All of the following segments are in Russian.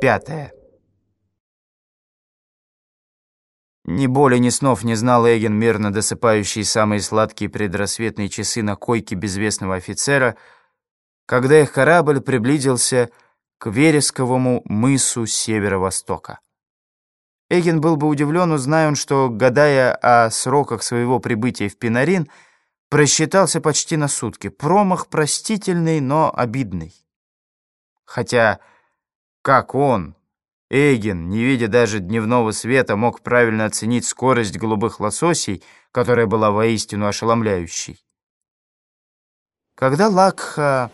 Пятое. Ни боли, ни снов не знал Эгин, мирно досыпающий самые сладкие предрассветные часы на койке безвестного офицера, когда их корабль приблизился к вересковому мысу северо-востока. Эгин был бы удивлен, узная он, что, гадая о сроках своего прибытия в Пинарин, просчитался почти на сутки. Промах простительный, но обидный. Хотя, как он, Эгин, не видя даже дневного света, мог правильно оценить скорость голубых лососей, которая была воистину ошеломляющей. Когда Лакха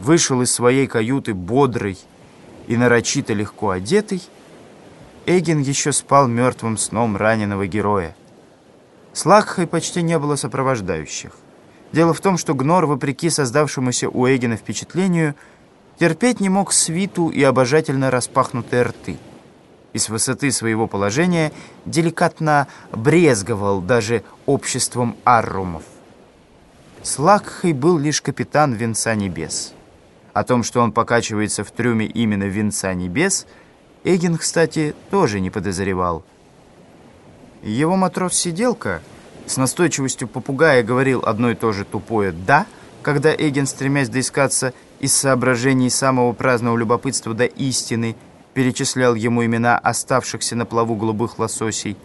вышел из своей каюты бодрый и нарочито легко одетый, Эгин еще спал мертвым сном раненого героя. С Лакхой почти не было сопровождающих. Дело в том, что Гнор, вопреки создавшемуся у Эгина впечатлению, терпеть не мог свиту и обожательно распахнутые рты. И с высоты своего положения деликатно брезговал даже обществом аррумов. С Лакхой был лишь капитан Венца Небес. О том, что он покачивается в трюме именно Венца Небес – Эгин, кстати, тоже не подозревал. Его матрос-сиделка с настойчивостью попугая говорил одно и то же тупое «да», когда Эгин, стремясь доискаться из соображений самого праздного любопытства до истины, перечислял ему имена оставшихся на плаву голубых лососей.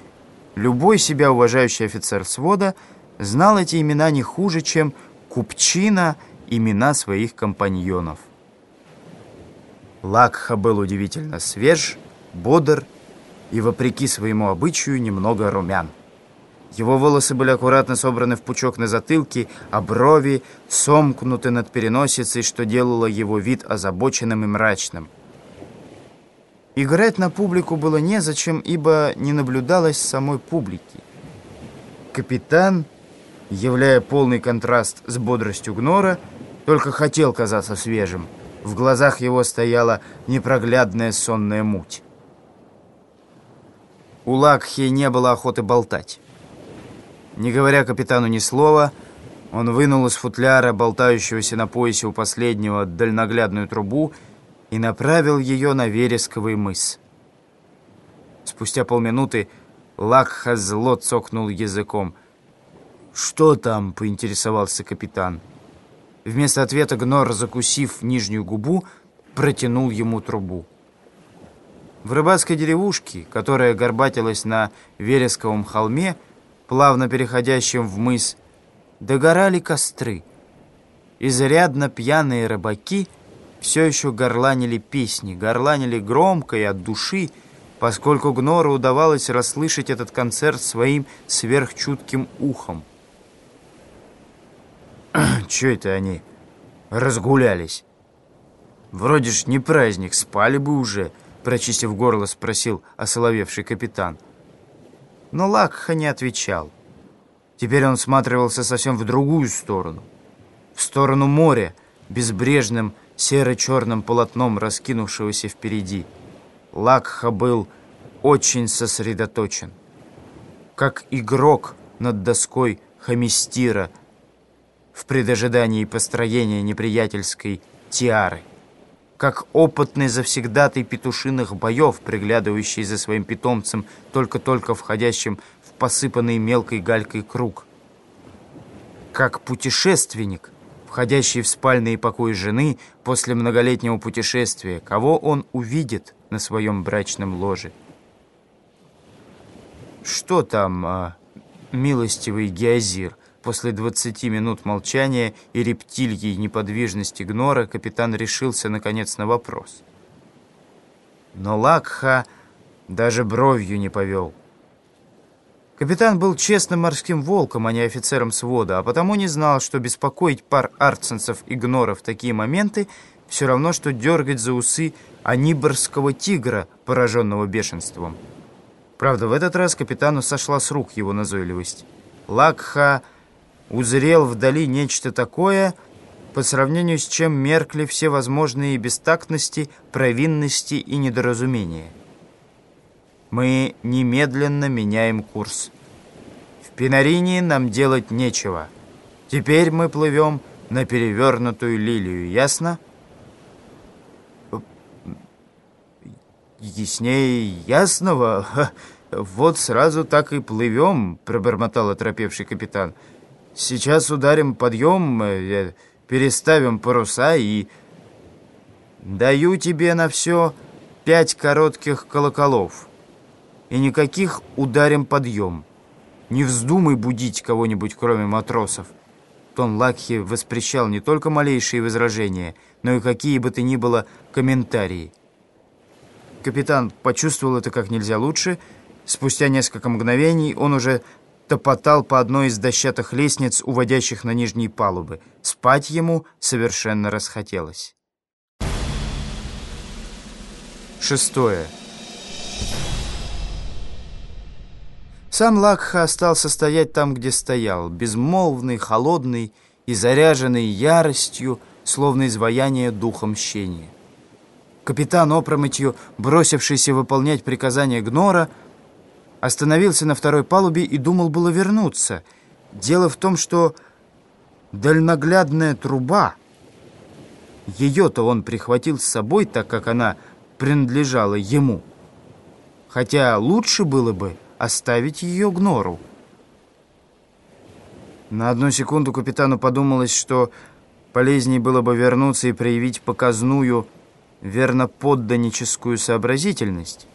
Любой себя уважающий офицер свода знал эти имена не хуже, чем Купчина имена своих компаньонов. Лакха был удивительно свеж, бодр и, вопреки своему обычаю, немного румян. Его волосы были аккуратно собраны в пучок на затылке, а брови сомкнуты над переносицей, что делало его вид озабоченным и мрачным. Играть на публику было незачем, ибо не наблюдалось самой публики. Капитан, являя полный контраст с бодростью Гнора, только хотел казаться свежим – в глазах его стояла непроглядная сонная муть. У Лакхи не было охоты болтать. Не говоря капитану ни слова, он вынул из футляра, болтающегося на поясе у последнего, дальноглядную трубу и направил ее на вересковый мыс. Спустя полминуты Лакха зло цокнул языком. «Что там?» — поинтересовался капитан. Вместо ответа Гнор, закусив нижнюю губу, протянул ему трубу. В рыбацкой деревушке, которая горбатилась на вересковом холме, плавно переходящем в мыс, догорали костры. Изрядно пьяные рыбаки все еще горланили песни, горланили громко и от души, поскольку Гнору удавалось расслышать этот концерт своим сверхчутким ухом. Че это они разгулялись? Вроде ж не праздник, спали бы уже, прочистив горло, спросил осоловевший капитан. Но Лакха не отвечал. Теперь он всматривался совсем в другую сторону. В сторону моря, безбрежным серо-черным полотном, раскинувшегося впереди. Лакха был очень сосредоточен. Как игрок над доской хамистира – в предожидании построения неприятельской тиары. Как опытный завсегдатый петушиных боев, приглядывающий за своим питомцем, только-только входящим в посыпанный мелкой галькой круг. Как путешественник, входящий в спальные покои жены после многолетнего путешествия, кого он увидит на своем брачном ложе. Что там, а, милостивый Геозир? После 20 минут молчания и рептильей неподвижности Гнора капитан решился, наконец, на вопрос. Но Лакха даже бровью не повел. Капитан был честным морским волком, а не офицером свода, а потому не знал, что беспокоить пар арценцев и гнора в такие моменты все равно, что дергать за усы аниборского тигра, пораженного бешенством. Правда, в этот раз капитану сошла с рук его назойливость. Лакха узрел вдали нечто такое, по сравнению с чем меркли все возможные бестактности, провинности и недоразумения. Мы немедленно меняем курс. В Пинарине нам делать нечего. Теперь мы плывем на перевернутую лилию, ясно? яснее ясного. Вот сразу так и плывем, пробормотал оторопевший капитан. Сейчас ударим подъем, э, переставим паруса и... Даю тебе на все пять коротких колоколов. И никаких ударим подъем. Не вздумай будить кого-нибудь, кроме матросов. Тон Лакхи воспрещал не только малейшие возражения, но и какие бы то ни было комментарии. Капитан почувствовал это как нельзя лучше. Спустя несколько мгновений он уже топотал по одной из дощатых лестниц, уводящих на нижние палубы. Спать ему совершенно расхотелось. Шестое. Сам Лакха остался стоять там, где стоял, безмолвный, холодный и заряженный яростью, словно изваяние духа мщения. Капитан опрометью, бросившийся выполнять приказания Гнора, остановился на второй палубе и думал было вернуться. Дело в том, что дальноглядная труба, ее-то он прихватил с собой, так как она принадлежала ему. Хотя лучше было бы оставить ее Гнору. На одну секунду капитану подумалось, что полезнее было бы вернуться и проявить показную, верноподданническую сообразительность.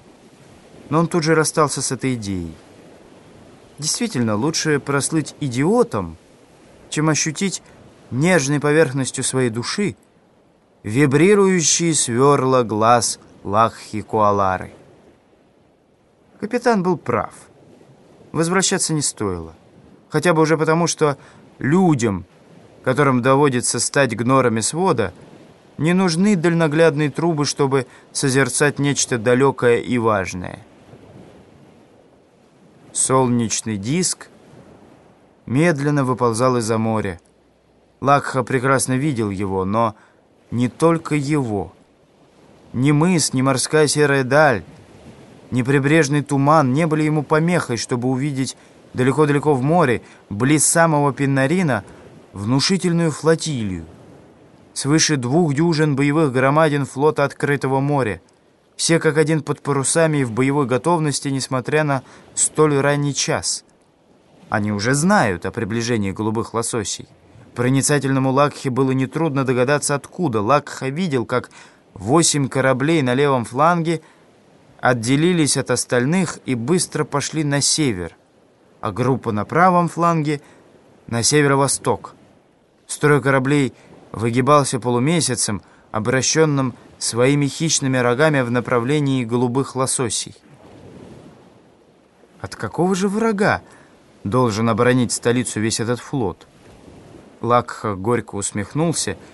Но он тут же расстался с этой идеей. Действительно, лучше прослыть идиотом, чем ощутить нежной поверхностью своей души вибрирующие сверла глаз Лаххи Куалары. Капитан был прав. Возвращаться не стоило. Хотя бы уже потому, что людям, которым доводится стать гнорами свода, не нужны дальноглядные трубы, чтобы созерцать нечто далекое и важное. Солнечный диск медленно выползал из-за моря. Лакха прекрасно видел его, но не только его. Ни мыс, ни морская серая даль — ни прибрежный туман не были ему помехой, чтобы увидеть далеко-далеко в море, близ самого Пеннарина, внушительную флотилию. Свыше двух дюжин боевых громадин флота открытого моря. Все как один под парусами и в боевой готовности, несмотря на столь ранний час. Они уже знают о приближении голубых лососей. Проницательному Лакхе было нетрудно догадаться, откуда. Лакха видел, как восемь кораблей на левом фланге — отделились от остальных и быстро пошли на север, а группа на правом фланге — на северо-восток. Строй кораблей выгибался полумесяцем, обращенным своими хищными рогами в направлении голубых лососей. От какого же врага должен оборонить столицу весь этот флот? Лакха горько усмехнулся —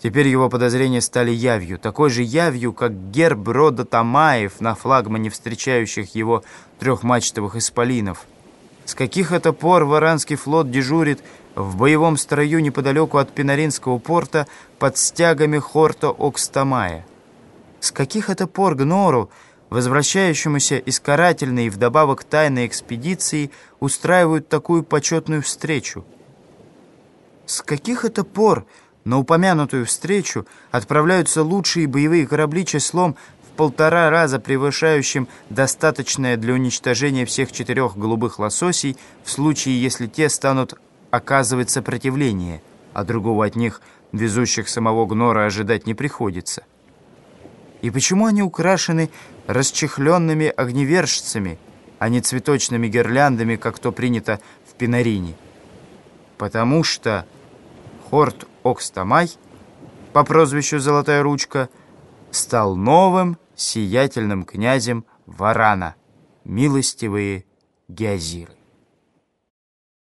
Теперь его подозрения стали явью, такой же явью, как герб рода Тамаев на флагмане встречающих его трехмачтовых исполинов. С каких это пор Варанский флот дежурит в боевом строю неподалеку от Пинаринского порта под стягами хорта Окстамая? С каких это пор Гнору, возвращающемуся из карательной и вдобавок тайной экспедиции, устраивают такую почетную встречу? С каких это пор... На упомянутую встречу отправляются лучшие боевые корабли числом полтора раза превышающим достаточное для уничтожения всех четырех голубых лососей в случае, если те станут оказывать сопротивление, а другого от них, везущих самого Гнора, ожидать не приходится. И почему они украшены расчехленными огневержцами, а не цветочными гирляндами, как то принято в Пинарине? Потому что Хорт Окстамай по прозвищу «Золотая ручка» стал новым сиятельным князем Варана, милостивые геозиры.